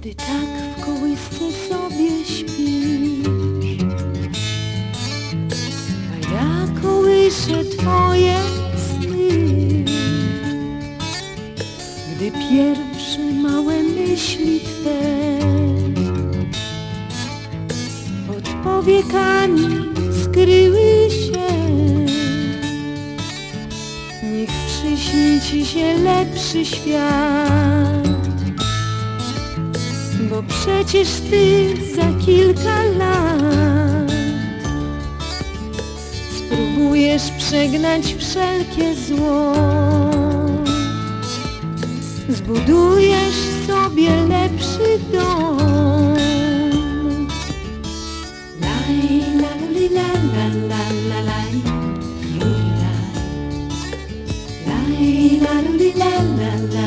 Gdy tak w kołysce sobie śpisz A ja kołyszę twoje sny. Gdy pierwsze małe myśli twe Pod powiekami skryły się Niech przyśni ci się lepszy świat bo przecież ty za kilka lat spróbujesz przegnać wszelkie zło. Zbudujesz sobie lepszy dom. Laj, la, li, la, la, la, la, laj, lu, li, laj. Laj, la, li, la, la, la,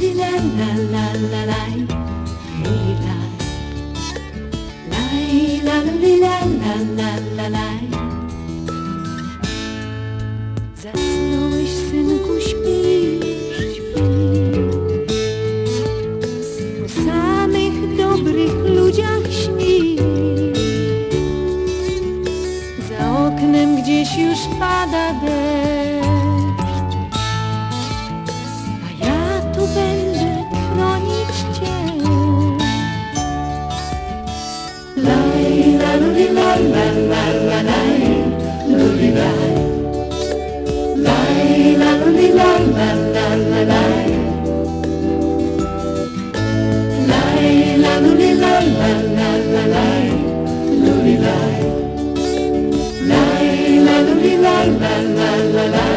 li la la la la la la. La la la la la. Luli la la la la lai, luli lai. Lai la luli la la la la lai. Lai la luli la la la la lai, luli lai. Lai la luli la la la la lai.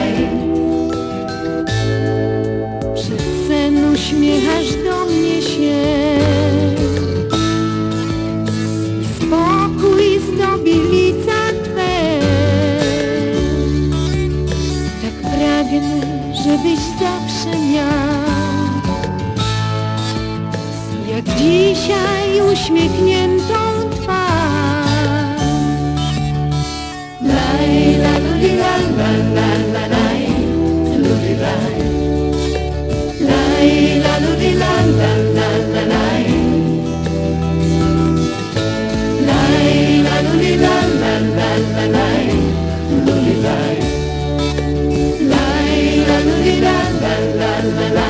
dzisiaj uśmiechniętą twarz. Laj, la, luli, la, la, la, la, laj, luli, laj. Laj, la, luli, la, la, la, la, laj. Laj, la, luli, la, la, la, la, laj, luli, laj. Laj, la, luli, la, la, la, la, laj.